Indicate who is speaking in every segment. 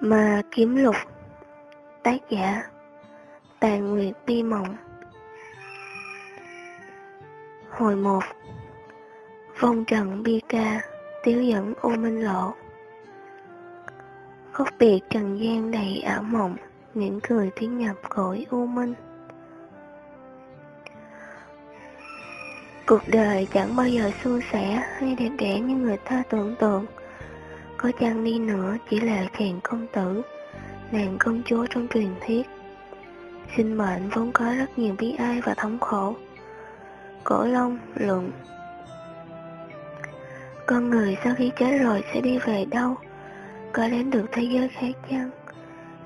Speaker 1: Mà kiếm lục, Tác giả Tàn Nguyệt Bi Mộng. Hồi 1 Vong trần bi ca, Tiếu dẫn ô minh lộ. Khóc biệt trần gian đầy ảo mộng Những cười tiếng nhập cõi u minh. Cuộc đời chẳng bao giờ suôn sẻ hay đẹp đẽ như người ta tưởng tượng có chăng đi nữa chỉ là khèn công tử, nàng công chúa trong truyền thuyết. Sinh mệnh vốn có rất nhiều bi ai và thống khổ. Cổ Long luận Con người sau khi chết rồi sẽ đi về đâu? Có đến được thế giới khác chăng?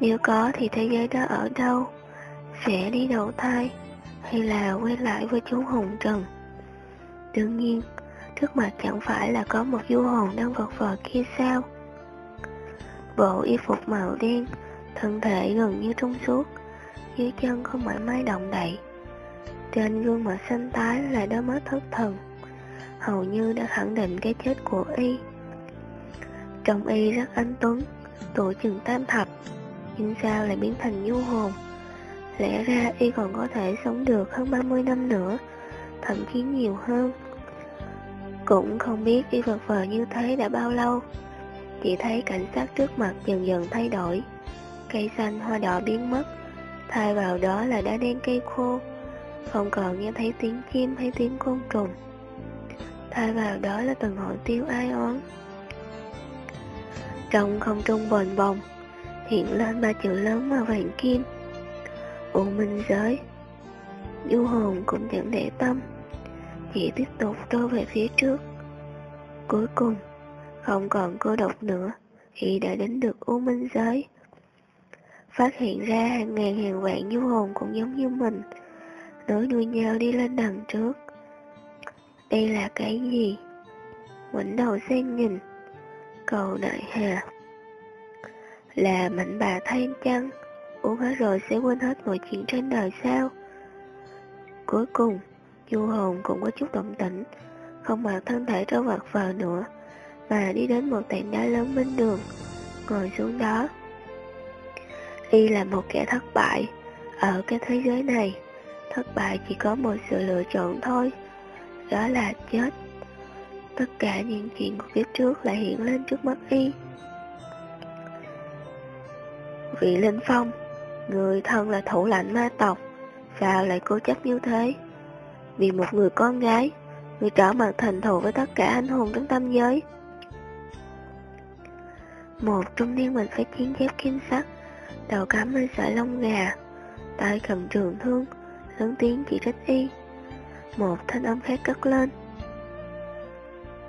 Speaker 1: Nếu có thì thế giới đó ở đâu? Sẽ đi đầu thai hay là quay lại với chú Hồng trần? Đương nhiên, trước mặt chẳng phải là có một du hồn đang vật vờ kia sao? Bộ y phục màu đen, thân thể gần như trong suốt, dưới chân không mảy may động đậy. Trên gương mặt xanh tái là đôi mắt thất thần, hầu như đã khẳng định cái chết của y. Trong y rất anh tuấn, tuổi chừng tam thập, nhưng sao lại biến thành du hồn? Lẽ ra y còn có thể sống được hơn 30 năm nữa, thậm chí nhiều hơn. Cũng không biết y vật vờ như thế đã bao lâu chỉ thấy cảnh sát trước mặt dần dần thay đổi. Cây xanh hoa đỏ biến mất Thay vào đó là đá đen cây khô. Không còn nghe thấy tiếng chim hay tiếng côn trùng. Thay vào đó là từng hội tiêu ai oán. Trong không trung bồn bồng Hiện lên ba chữ lớn màu vàng kim. U minh giới Du hồn cũng chẳng để tâm. Chỉ tiếp tục trôi về phía trước. Cuối cùng, không còn cô độc nữa khi đã đến được U Minh Giới. Phát hiện ra hàng ngàn hàng vạn du hồn cũng giống như mình, nối đuôi nhau đi lên đằng trước. Đây là cái gì? Ngoảnh đầu xem nhìn, cầu đại hà. Là mạnh bà thêm chăng? Uống hết rồi sẽ quên hết mọi chuyện trên đời sao? Cuối cùng, du hồn cũng có chút động tĩnh, không mặc thân thể trâu vật vờ nữa, mà đi đến một tảng đá lớn bên đường, ngồi xuống đó. Y là một kẻ thất bại, ở cái thế giới này, thất bại chỉ có một sự lựa chọn thôi, đó là chết. Tất cả những chuyện của kiếp trước lại hiện lên trước mắt Y. Vị Linh Phong, người thân là thủ lãnh ma tộc, sao lại cố chấp như thế? Vì một người con gái, người trở mặt thành thù với tất cả anh hùng trong tâm giới. Một trung niên mình phải chiến giáp kim sắc, đầu cắm lên sợi lông gà, tay cầm trường thương, lớn tiếng chỉ trách y. Một thanh âm khác cất lên.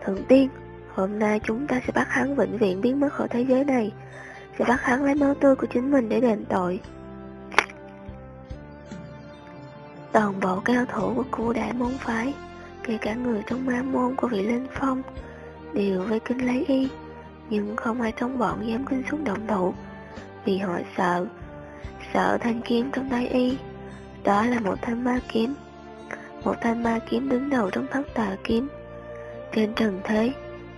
Speaker 1: Thượng tiên, hôm nay chúng ta sẽ bắt hắn vĩnh viễn biến mất khỏi thế giới này, sẽ bắt hắn lấy máu tươi của chính mình để đền tội. Toàn bộ cao thủ của cụ đại môn phái kể cả người trong ma môn của vị Linh Phong, đều vây kinh lấy y, nhưng không ai trong bọn dám kinh xuống động thủ, vì họ sợ, sợ thanh kiếm trong tay y, đó là một thanh ma kiếm, một thanh ma kiếm đứng đầu trong thất tà kiếm. Trên trần thế,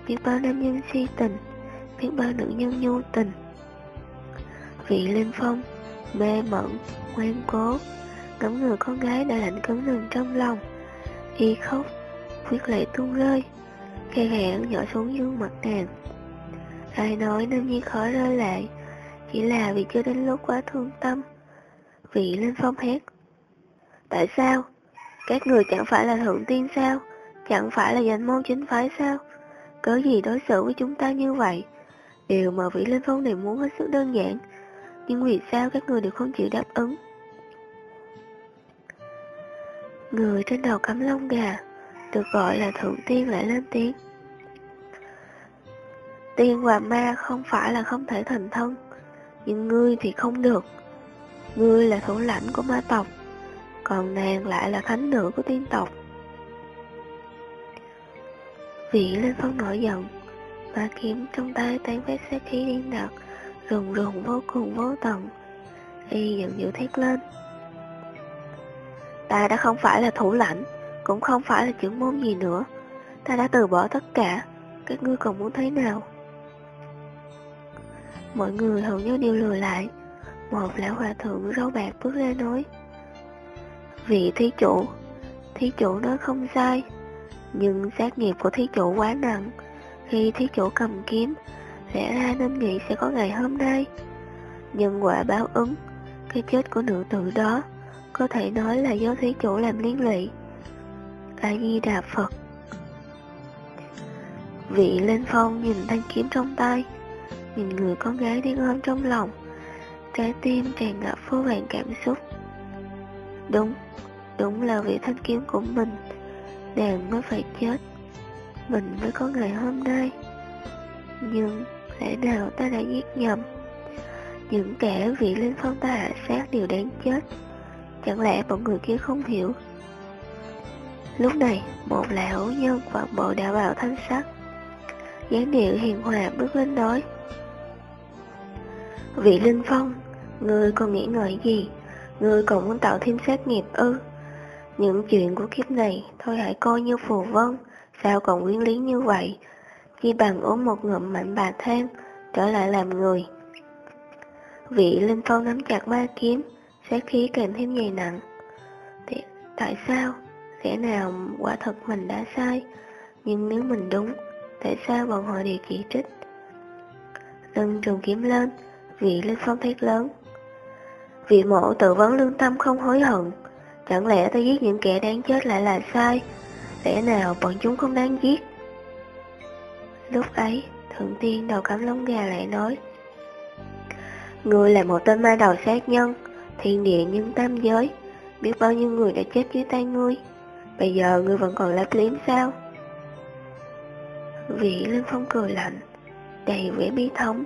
Speaker 1: biết bao nam nhân si tình, biết bao nữ nhân nhu tình. Vị Linh Phong, mê mẩn, ngoan cố, ngắm người con gái đã lạnh cứng rừng trong lòng. Y khóc, quyết lệ tuôn rơi khe hẹn nhỏ xuống dương mặt nàng ai nói nam nhi khó rơi lệ, chỉ là vì chưa đến lúc quá thương tâm vị lên phong hét tại sao? Các người chẳng phải là thượng tiên sao? Chẳng phải là danh môn chính phái sao? Cớ gì đối xử với chúng ta như vậy? Điều mà vị linh phong này muốn hết sức đơn giản, nhưng vì sao các người đều không chịu đáp ứng? Người trên đầu cắm lông gà, được gọi là thượng tiên lại lên tiếng. Tiên và ma không phải là không thể thành thân, nhưng ngươi thì không được. Ngươi là thủ lãnh của ma tộc, còn nàng lại là thánh nữ của tiên tộc. Vị lên phong nổi giận, ma kiếm trong tay tan vết sát khí điên đặc, rùng rùng vô cùng vô tận. Y giận dữ thét lên. Ta đã không phải là thủ lãnh, cũng không phải là trưởng môn gì nữa. Ta đã từ bỏ tất cả, các ngươi còn muốn thế nào? Mọi người hầu như đều lùi lại. Một lão hòa thượng râu bạc bước ra nói, Vị thí chủ Thí chủ nói không sai, Nhưng sát nghiệp của thí chủ quá nặng. Khi thí chủ cầm kiếm, Lẽ ra nên nghĩ sẽ có ngày hôm nay. Nhân quả báo ứng, Cái chết của nữ tử đó Có thể nói là do thí chủ làm liên lụy. A-di-đà Phật. Vị lên Phong nhìn thanh kiếm trong tay Nhìn người con gái đang ôm trong lòng. Trái tim tràn ngập phố vàng cảm xúc. Đúng Đúng là vị thanh kiếm của mình. Nàng mới phải chết. Mình mới có ngày hôm nay. Nhưng lẽ nào ta đã giết nhầm? Những kẻ vị Linh Phong ta hạ sát đều đáng chết. Chẳng lẽ bọn người kia không hiểu? Lúc này, một lão nhân quảng bộ đạo bào thanh sắc. Dáng điệu hiền hòa bước lên nói Vị Linh Phong, ngươi còn nghĩ ngợi gì? Ngươi còn muốn tạo thêm xét nghiệp ư? Những chuyện của kiếp này thôi hãy coi như phù vân, sao còn quyến lý như vậy? Chi bằng uống một ngụm mạnh bà thêm, trở lại làm người. Vị Linh Phong nắm chặt ba kiếm, sát khí kèm thêm dày nặng. Thì, tại sao? Lẽ nào quả thật mình đã sai? Nhưng nếu mình đúng, tại sao bọn họ đều chỉ trích? Lưng trường kiếm lên, vị Linh Phong thét lớn. Vị mộ tự vấn lương tâm không hối hận, chẳng lẽ ta giết những kẻ đáng chết lại là sai? Lẽ nào bọn chúng không đáng giết? Lúc ấy, Thượng Tiên đầu cắm lông gà lại nói Ngươi là một tên ma đầu sát nhân, thiên địa nhân tam giới, biết bao nhiêu người đã chết dưới tay ngươi. Bây giờ ngươi vẫn còn lấp liếm sao? Vị Linh Phong cười lạnh, đầy vẻ bi thống,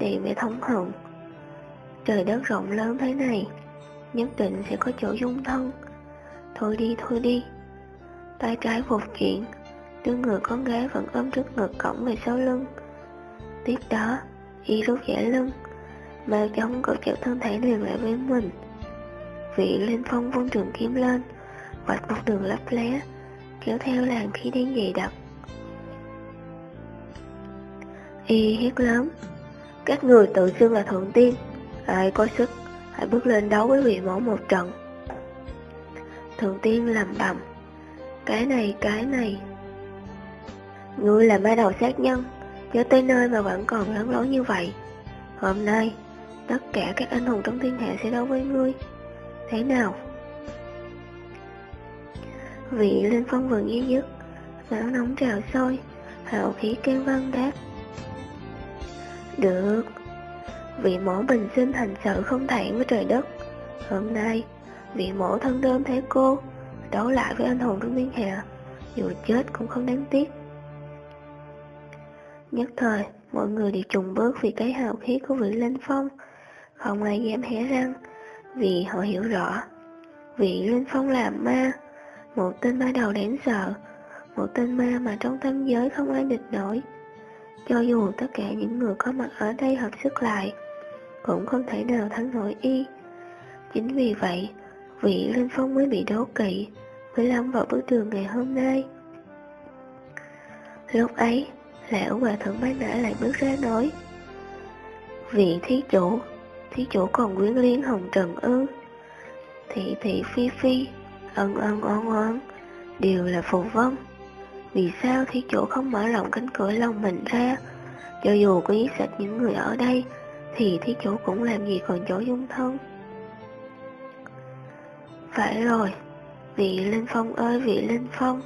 Speaker 1: đầy vẻ thống hận. Trời đất rộng lớn thế này, nhất định sẽ có chỗ dung thân. Thôi đi, thôi đi. Tay trái phục chuyện, đứa người con gái vẫn ôm trước ngực cổng về sau lưng. Tiếp đó, y rút giải lưng, mau chóng cột chặt thân thể liền lại với mình. Vị lên Phong vung trường kiếm lên, vạch một đường lấp lé, kéo theo làn khí đen dày đặc. Y hét lớn, các người tự xưng là thượng tiên, hãy có sức, hãy bước lên đấu với vị mẫu một trận. Thượng tiên làm bầm, cái này, cái này. Ngươi là ma đầu sát nhân, cho tới nơi mà vẫn còn lớn lối như vậy. Hôm nay, tất cả các anh hùng trong thiên hạ sẽ đấu với ngươi. Thế nào? Vị lên phong vườn dí dứt, máu nóng trào sôi, hào khí kêu vang đáp. Được, vị mẫu bình sinh thành sự không thẹn với trời đất. Hôm nay, vị mẫu thân đơn thế cô, đấu lại với anh hùng Trung Miên hạ, dù chết cũng không đáng tiếc. Nhất thời, mọi người đều trùng bước vì cái hào khí của vị Linh Phong, không ai dám hé răng, vì họ hiểu rõ, vị Linh Phong làm ma, một tên ma đầu đáng sợ, một tên ma mà trong tâm giới không ai địch nổi. Cho dù tất cả những người có mặt ở đây hợp sức lại, cũng không thể nào thắng nổi y. Chính vì vậy, vị Linh Phong mới bị đố kỵ, mới lâm vào bước đường ngày hôm nay. Lúc ấy, lão hòa thượng bái nã lại bước ra nói, Vị thí chủ, thí chủ còn quyến liên hồng trần ư? Thị thị phi phi, ân ân oan oan, đều là phù vân. Vì sao thí chủ không mở rộng cánh cửa lòng mình ra? Cho dù có giết sạch những người ở đây, thì thí chủ cũng làm gì còn chỗ dung thân. Phải rồi, vị Linh Phong ơi vị Linh Phong,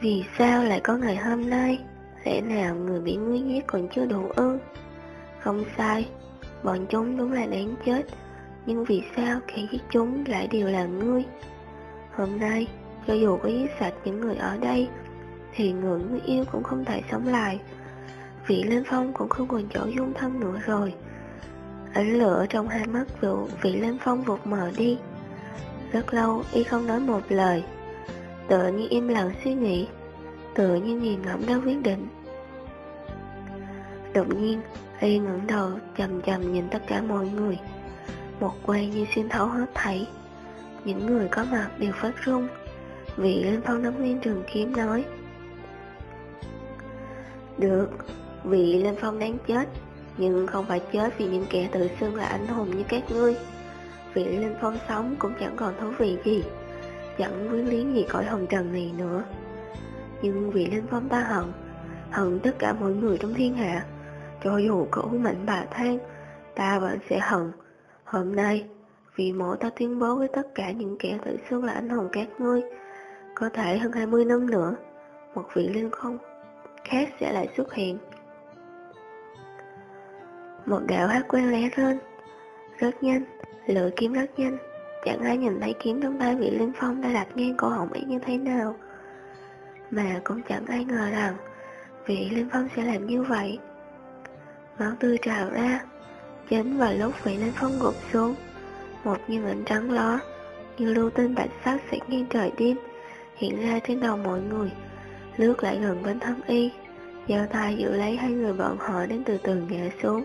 Speaker 1: vì sao lại có ngày hôm nay? Lẽ nào người bị ngươi giết còn chưa đủ ư? Không sai, bọn chúng đúng là đáng chết, nhưng vì sao kẻ giết chúng lại đều là ngươi? Hôm nay, cho dù có giết sạch những người ở đây, thì người người yêu cũng không thể sống lại. Vị Linh Phong cũng không còn chỗ dung thân nữa rồi. Ánh lửa trong hai mắt vụ vị Linh Phong vụt mờ đi. Rất lâu y không nói một lời. Tự như im lặng suy nghĩ, tự như nghiền ngẫm đã quyết định. Đột nhiên, y ngẩng đầu chầm chầm nhìn tất cả mọi người. Một quay như xuyên thấu hết thảy. Những người có mặt đều phát run. Vị Linh Phong nắm nguyên trường kiếm nói. Được, vị Linh Phong đáng chết, Nhưng không phải chết vì những kẻ tự xưng là anh hùng như các ngươi. Vị Linh Phong sống cũng chẳng còn thú vị gì Chẳng quyến lý gì cõi hồng trần này nữa. Nhưng vị Linh Phong ta hận Hận tất cả mọi người trong thiên hạ. Cho dù có mạnh bà than Ta vẫn sẽ hận. Hôm nay Vì mộ ta tuyên bố với tất cả những kẻ tự xưng là anh hùng các ngươi có thể hơn 20 năm nữa Một vị Linh Phong khác sẽ lại xuất hiện. Một đạo hát quen lé lên Rất nhanh, lưỡi kiếm rất nhanh. Chẳng ai nhìn thấy kiếm trong tay vị Linh Phong đã đặt ngang cổ họng ấy như thế nào Mà cũng chẳng ai ngờ rằng Vị Linh Phong sẽ làm như vậy. Máu tươi trào ra Chính vào lúc vị Linh Phong gục xuống. Một như ảnh trắng ló Như lưu tinh bạch sắc sẽ ngang trời đêm. Hiện ra trên đầu mọi người? Lướt lại gần bên thâm y. Giao tay giữ lấy hai người bọn họ đến từ từ ngã xuống.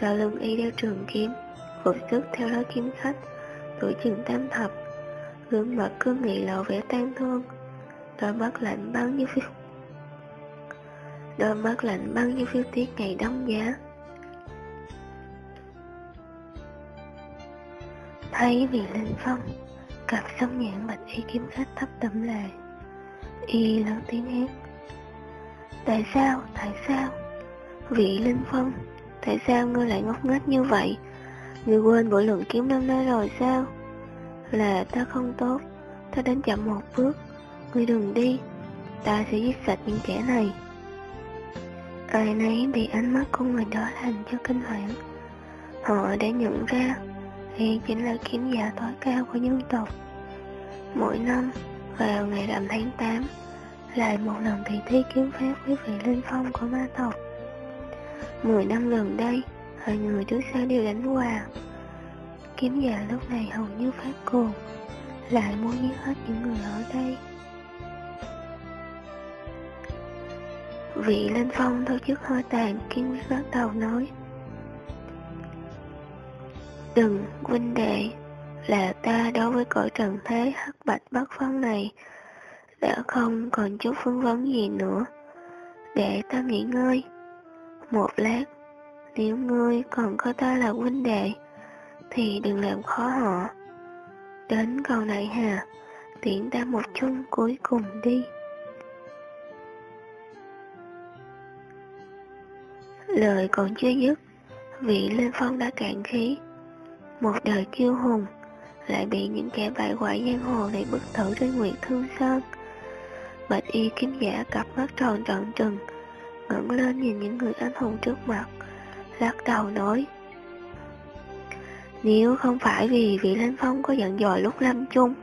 Speaker 1: Sau lưng y đeo trường kiếm, Phục sức theo đó kiếm khách, Tuổi chừng tam thập. Gương mặt cương nghị lộ vẻ tan thương. Đôi mắt lạnh băng như phiêu Đôi mắt lạnh băng như phiêu tiết ngày đông giá. Thấy vì linh phong. Cặp sông nhãn bạch y kiếm khách thấp đẫm lệ Y lớn tiếng hét Tại sao, tại sao Vị linh phong Tại sao ngươi lại ngốc nghếch như vậy? Ngươi quên bộ lượng kiếm năm nay rồi sao? Là ta không tốt, ta đến chậm một bước. Ngươi đừng đi, ta sẽ giết sạch những kẻ này. Ai nấy bị ánh mắt của người đó làm cho kinh hoàng. Họ đã nhận ra, thì chính là kiếm giả tối cao của nhân tộc. Mỗi năm, vào ngày rằm tháng 8, lại một lần thị thi kiếm pháp với vị linh phong của ma tộc. Mười năm gần đây, hai người trước sau đều đánh hòa. Kiếm giả lúc này hầu như phát cuồng, lại muốn giết hết những người ở đây. Vị Linh Phong thôi chức hơi tàn kiên quyết bắt đầu nói. Đừng, huynh đệ, là ta đối với cõi trần thế hắc bạch bất phân này, đã không còn chút phân vấn gì nữa. Để ta nghỉ ngơi. Một lát, nếu ngươi còn có ta là huynh đệ, thì đừng làm khó họ. Đến cầu đại hà, tiễn ta một chung cuối cùng đi. Lời còn chưa dứt, vị lên phong đã cạn khí. Một đời kiêu hùng, lại bị những kẻ bại hoại giang hồ này bức tử trên nguyệt thương sơn. Bạch y kiếm giả cặp mắt tròn trợn trừng, ngẩng lên nhìn những người anh hùng trước mặt, lắc đầu nói. Nếu không phải vì vị Lãnh Phong có giận dòi lúc lâm chung,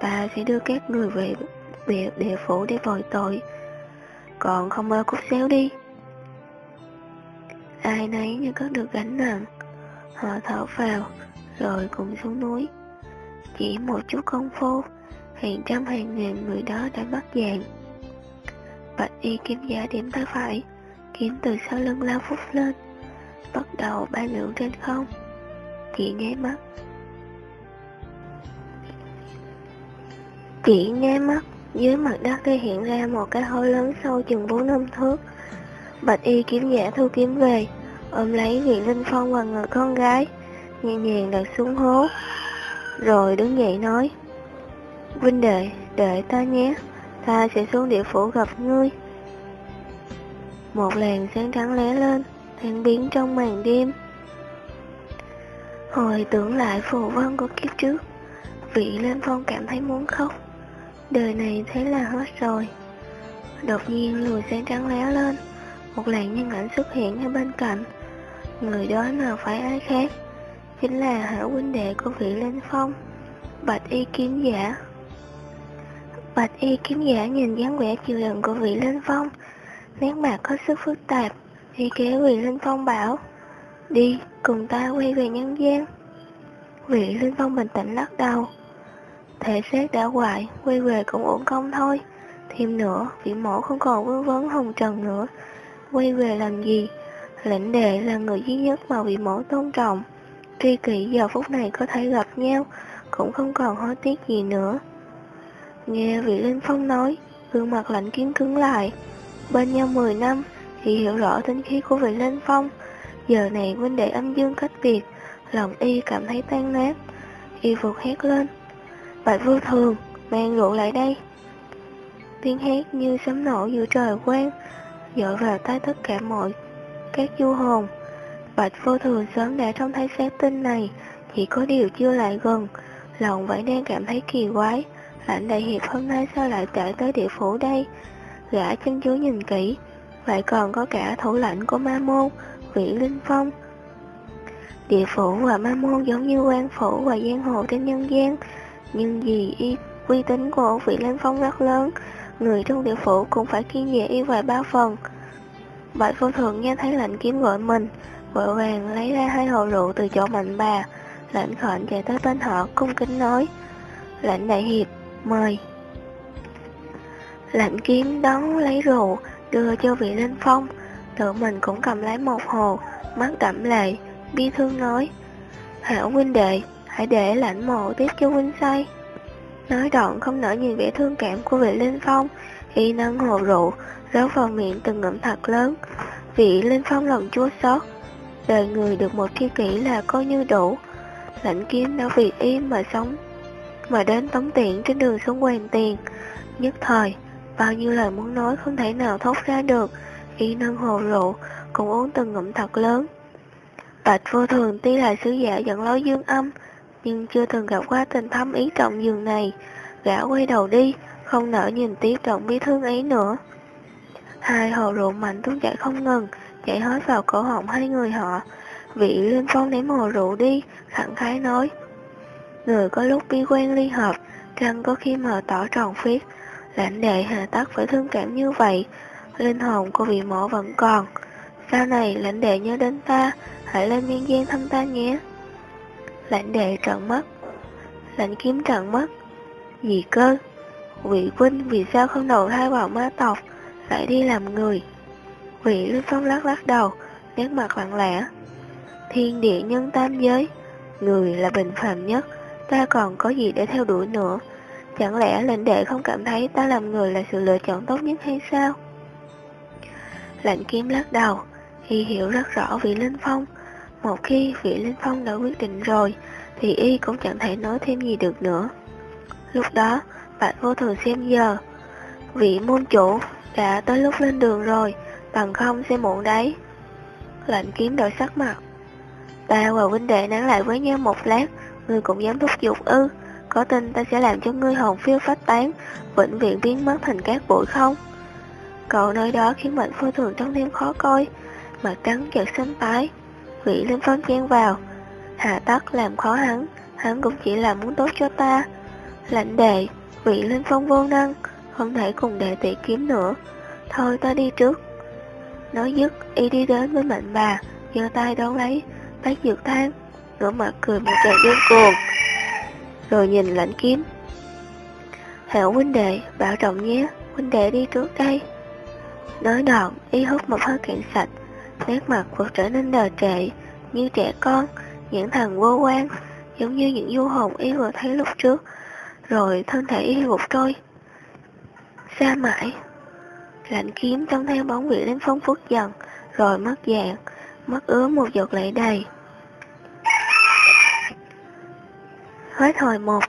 Speaker 1: ta sẽ đưa các người về địa, địa phủ để bồi tội, còn không mơ cút xéo đi. Ai nấy như có được gánh nặng, họ thở vào, rồi cùng xuống núi. Chỉ một chút công phu, hàng trăm hàng ngàn người đó đã mất dạng. Bạch y kiếm giả điểm tay phải, kiếm từ sau lưng lao phút lên, bắt đầu bay lượn trên không. Chỉ nháy mắt. Chỉ nháy mắt, dưới mặt đất đã hiện ra một cái hố lớn sâu chừng bốn năm thước. Bạch y kiếm giả thu kiếm về, ôm lấy vị linh phong và người con gái, nhẹ nhàng đặt xuống hố. Rồi đứng dậy nói, Vinh đệ, đợi ta nhé ta sẽ xuống địa phủ gặp ngươi. Một làn sáng trắng lé lên, tan biến trong màn đêm. Hồi tưởng lại phù vân của kiếp trước, vị lên phong cảm thấy muốn khóc. Đời này thế là hết rồi. Đột nhiên lùi sáng trắng lé lên, một làn nhân ảnh xuất hiện ở bên cạnh. Người đó nào phải ai khác, chính là hảo huynh đệ của vị linh phong, bạch y kiếm giả. Bạch y kiếm giả nhìn dáng vẻ chịu đựng của vị linh phong, nét mặt có sức phức tạp, y kéo vị linh phong bảo, đi, cùng ta quay về nhân gian. Vị linh phong bình tĩnh lắc đầu, thể xác đã hoại, quay về cũng ổn công thôi. Thêm nữa, vị mẫu không còn vương vấn hồng trần nữa, quay về làm gì? Lệnh đệ là người duy nhất mà vị mẫu tôn trọng. Tri kỷ giờ phút này có thể gặp nhau, cũng không còn hối tiếc gì nữa. Nghe vị Linh Phong nói, gương mặt lạnh kiếm cứng lại. Bên nhau 10 năm, thì hiểu rõ tính khí của vị Linh Phong, Giờ này huynh đệ âm dương cách biệt, lòng y cảm thấy tan nát. Y vụt hét lên. Bạch vô thường, mang rượu lại đây. Tiếng hét như sấm nổ giữa trời quang, dội vào tai tất cả mọi các du hồn. Bạch vô thường sớm đã trông thấy xác tinh này, chỉ có điều chưa lại gần, lòng vẫn đang cảm thấy kỳ quái. Lãnh đại hiệp hôm nay sao lại chạy tới địa phủ đây? Gã chân chú nhìn kỹ, vậy còn có cả thủ lãnh của ma môn, vị linh phong. Địa phủ và ma môn giống như quan phủ và giang hồ trên nhân gian, nhưng vì y uy tín của vị linh phong rất lớn, người trong địa phủ cũng phải kiên dè y vài ba phần. Bạch vô thường nghe thấy lệnh kiếm gọi mình, vội vàng lấy ra hai hồ rượu từ chỗ mạnh bà, lệnh khệnh chạy tới bên họ cung kính nói, lệnh đại hiệp, mời. lệnh kiếm đón lấy rượu, đưa cho vị linh phong, tự mình cũng cầm lấy một hồ, mắt đậm lệ, bi thương nói, hảo huynh đệ, hãy để lãnh mộ tiếp cho huynh say. Nói đoạn không nở nhìn vẻ thương cảm của vị linh phong, y nâng hồ rượu, rót vào miệng từng ngụm thật lớn. Vị linh phong lòng chua xót, đời người được một tri kỷ là coi như đủ. Lãnh kiếm đã vì y mà sống, mà đến tống tiện trên đường xuống quèn tiền. Nhất thời, bao nhiêu lời muốn nói không thể nào thốt ra được, y nâng hồ rượu, cũng uống từng ngụm thật lớn. Bạch vô thường tuy là sứ giả dẫn lối dương âm, nhưng chưa từng gặp qua tình thâm ý trọng giường này. Gã quay đầu đi, không nỡ nhìn tiếp động bi thương ấy nữa. Hai hồ rượu mạnh tuôn chảy không ngừng, chảy hết vào cổ họng hai người họ. Vị Linh Phong ném hồ rượu đi, khẳng khái nói. Người có lúc bi quen ly hợp, răng có khi mờ tỏ tròn phiết. Lãnh đệ hà tắc phải thương cảm như vậy, linh hồn của vị mộ vẫn còn. Sau này lãnh đệ nhớ đến ta, hãy lên nhân gian thăm ta nhé. Lãnh đệ trợn mắt, lãnh kiếm trợn mắt. Gì cơ? Vị huynh vì sao không đầu thai vào ma tộc, lại đi làm người? Vị Linh Phong lắc lắc đầu, nét mặt lặng lẽ. Thiên địa nhân tam giới, người là bình phàm nhất, ta còn có gì để theo đuổi nữa? Chẳng lẽ lệnh đệ không cảm thấy ta làm người là sự lựa chọn tốt nhất hay sao? Lạnh kiếm lắc đầu, y hiểu rất rõ vị Linh Phong. Một khi vị Linh Phong đã quyết định rồi, thì y cũng chẳng thể nói thêm gì được nữa. Lúc đó, Bạch vô thường xem giờ. Vị môn chủ đã tới lúc lên đường rồi, bằng không sẽ muộn đấy. lệnh kiếm đổi sắc mặt. Ta và huynh đệ nán lại với nhau một lát, ngươi cũng dám thúc giục ư. Có tin ta sẽ làm cho ngươi hồn phiêu phách tán, vĩnh viễn biến mất thành cát bụi không? Cậu nói đó khiến mệnh vô thường trông thêm khó coi, mặt trắng chợt xanh tái. Vị lên phong chen vào, hạ tắc làm khó hắn, hắn cũng chỉ là muốn tốt cho ta. Lạnh đệ, vị linh phong vô năng, không thể cùng đệ tỷ kiếm nữa. Thôi ta đi trước. Nói dứt, y đi đến với mạnh bà, giơ tay đón lấy, bác dược thang, ngửa mặt cười một trận điên cuồng. Rồi nhìn lãnh kiếm. Hảo huynh đệ, bảo trọng nhé, huynh đệ đi trước đây. Nói đoạn, y hút một hơi cạn sạch, nét mặt vừa trở nên đờ trệ, như trẻ con, những thần vô quan, giống như những du hồn y vừa thấy lúc trước, rồi thân thể y gục trôi. Xa mãi, lạnh kiếm trong theo bóng vị đến phong phút dần, rồi mất dạng, mất ứa một giọt lệ đầy. Hết hồi một